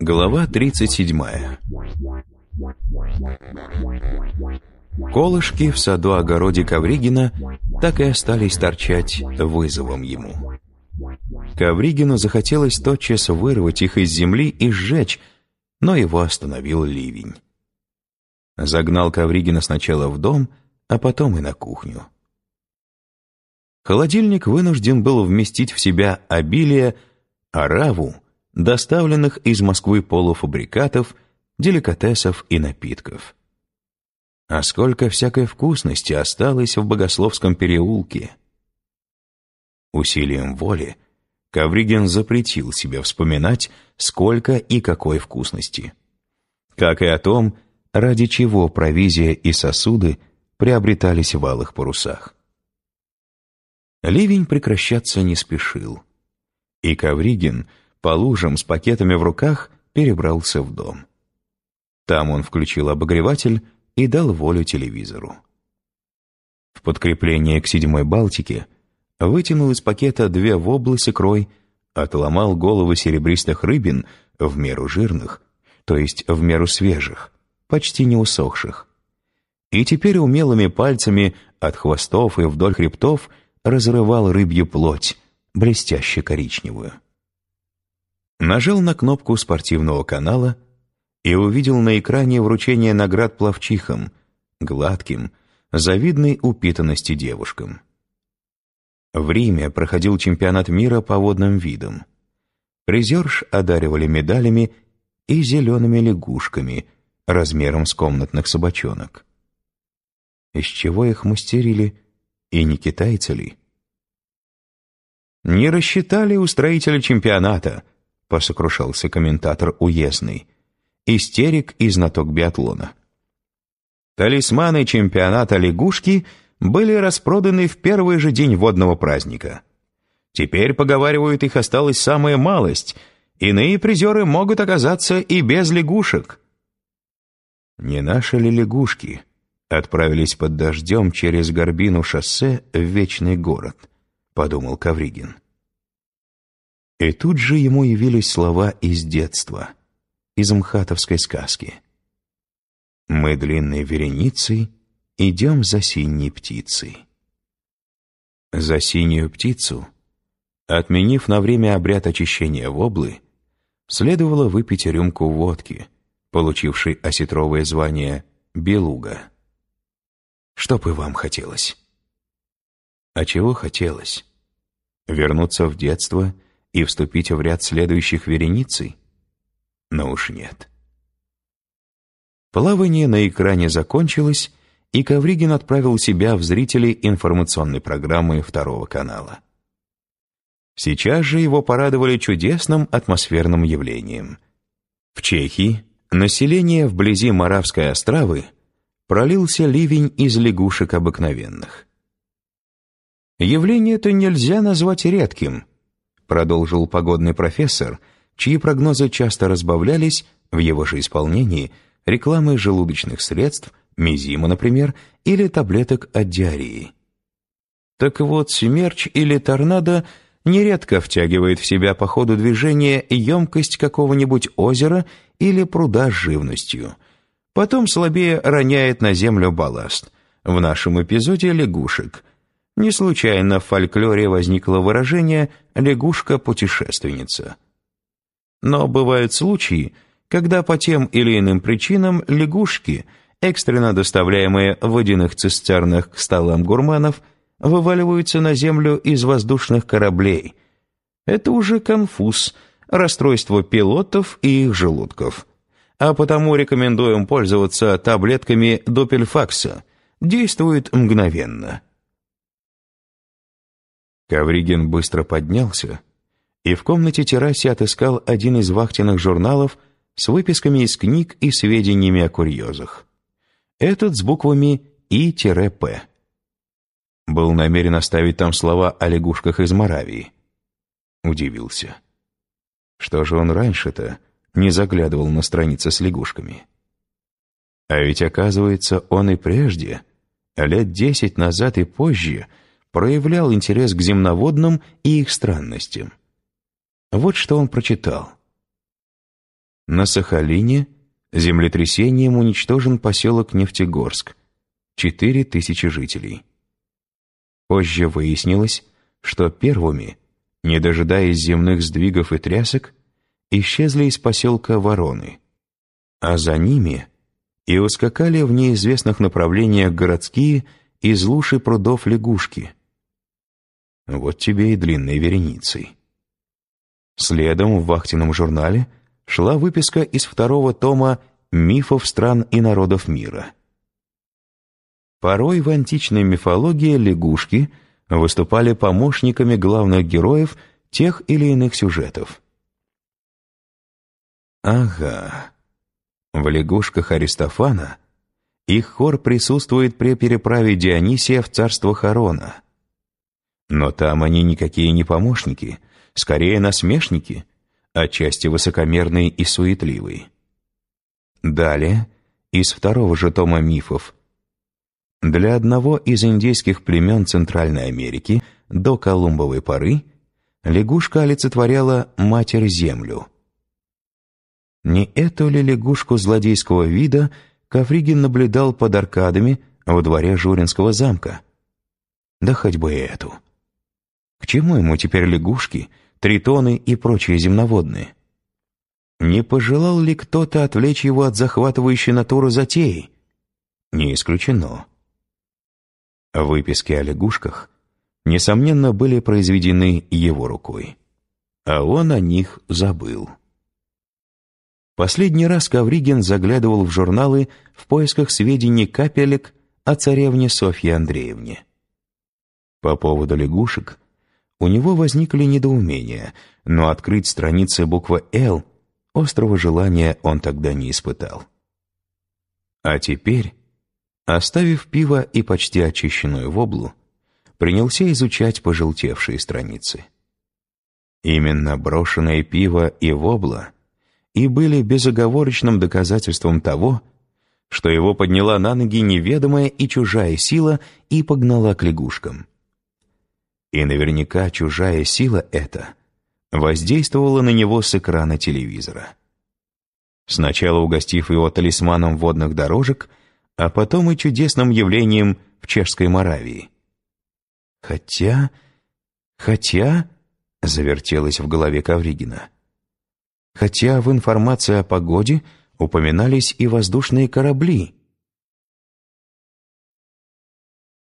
Глава 37 Колышки в саду-огороде Ковригина так и остались торчать вызовом ему. Ковригину захотелось тотчас вырвать их из земли и сжечь, но его остановил ливень. Загнал Ковригина сначала в дом, а потом и на кухню. Холодильник вынужден был вместить в себя обилие, ораву, доставленных из Москвы полуфабрикатов, деликатесов и напитков. А сколько всякой вкусности осталось в Богословском переулке. Усилием воли Ковригин запретил себе вспоминать, сколько и какой вкусности. Как и о том, ради чего провизия и сосуды приобретались в алых парусах. Ливень прекращаться не спешил, и Ковригин по лужам с пакетами в руках перебрался в дом. Там он включил обогреватель и дал волю телевизору. В подкрепление к седьмой Балтике вытянул из пакета две воблы с икрой, отломал головы серебристых рыбин в меру жирных, то есть в меру свежих, почти не усохших. И теперь умелыми пальцами от хвостов и вдоль хребтов разрывал рыбью плоть, блестяще коричневую. Нажал на кнопку спортивного канала и увидел на экране вручение наград пловчихам, гладким, завидной упитанности девушкам. В Риме проходил чемпионат мира по водным видам. Призерш одаривали медалями и зелеными лягушками размером с комнатных собачонок. Из чего их мастерили, и не китайцы ли? «Не рассчитали устроители чемпионата», — посокрушался комментатор уездный, истерик и знаток биатлона. Талисманы чемпионата лягушки были распроданы в первый же день водного праздника. Теперь, поговаривают, их осталась самая малость, иные призеры могут оказаться и без лягушек. Не наши ли лягушки отправились под дождем через горбину шоссе в вечный город, подумал Кавригин. И тут же ему явились слова из детства, из мхатовской сказки. «Мы длинной вереницей идем за синей птицей». За синюю птицу, отменив на время обряд очищения воблы, следовало выпить рюмку водки, получившей осетровое звание «белуга». Что бы вам хотелось? А чего хотелось? Вернуться в детство — и вступить в ряд следующих вереницей? Но уж нет. Плавание на экране закончилось, и Ковригин отправил себя в зрителей информационной программы второго канала. Сейчас же его порадовали чудесным атмосферным явлением. В Чехии население вблизи Моравской островы пролился ливень из лягушек обыкновенных. Явление это нельзя назвать редким — продолжил погодный профессор, чьи прогнозы часто разбавлялись в его же исполнении рекламой желудочных средств, мизима, например, или таблеток от диареи. Так вот, смерч или торнадо нередко втягивает в себя по ходу движения емкость какого-нибудь озера или пруда с живностью. Потом слабее роняет на землю балласт. В нашем эпизоде лягушек – не случайно в фольклоре возникло выражение «лягушка-путешественница». Но бывают случаи, когда по тем или иным причинам лягушки, экстренно доставляемые в водяных цистернах к столам гурманов, вываливаются на землю из воздушных кораблей. Это уже конфуз, расстройство пилотов и их желудков. А потому рекомендуем пользоваться таблетками допельфакса. Действует мгновенно. Ковригин быстро поднялся и в комнате-террасе отыскал один из вахтенных журналов с выписками из книг и сведениями о курьезах. Этот с буквами И-П. Был намерен оставить там слова о лягушках из Моравии. Удивился. Что же он раньше-то не заглядывал на страницы с лягушками? А ведь, оказывается, он и прежде, лет десять назад и позже, проявлял интерес к земноводным и их странностям. Вот что он прочитал. На Сахалине землетрясением уничтожен поселок Нефтегорск, четыре тысячи жителей. Позже выяснилось, что первыми, не дожидаясь земных сдвигов и трясок, исчезли из поселка Вороны, а за ними и ускакали в неизвестных направлениях городские из луж прудов лягушки. Вот тебе и длинной вереницей. Следом в вахтенном журнале шла выписка из второго тома «Мифов стран и народов мира». Порой в античной мифологии лягушки выступали помощниками главных героев тех или иных сюжетов. Ага. В лягушках Аристофана их хор присутствует при переправе Дионисия в царство Харона. Но там они никакие не помощники, скорее насмешники, отчасти высокомерные и суетливые. Далее, из второго же тома мифов, для одного из индейских племен Центральной Америки до Колумбовой поры лягушка олицетворяла Матерь-Землю. Не эту ли лягушку злодейского вида Ковригин наблюдал под аркадами во дворе Журинского замка? Да хоть бы эту. К чему ему теперь лягушки, тритоны и прочие земноводные? Не пожелал ли кто-то отвлечь его от захватывающей натуры затеи? Не исключено. Выписки о лягушках, несомненно, были произведены его рукой. А он о них забыл. Последний раз Ковригин заглядывал в журналы в поисках сведений капелек о царевне Софье Андреевне. По поводу лягушек у него возникли недоумения, но открыть страницы буквы «Л» острого желания он тогда не испытал. А теперь Оставив пиво и почти очищенную воблу, принялся изучать пожелтевшие страницы. Именно брошенное пиво и вобла и были безоговорочным доказательством того, что его подняла на ноги неведомая и чужая сила и погнала к лягушкам. И наверняка чужая сила эта воздействовала на него с экрана телевизора. Сначала угостив его талисманом водных дорожек — а потом и чудесным явлением в Чешской Моравии. Хотя... хотя... завертелось в голове Ковригина. Хотя в информации о погоде упоминались и воздушные корабли,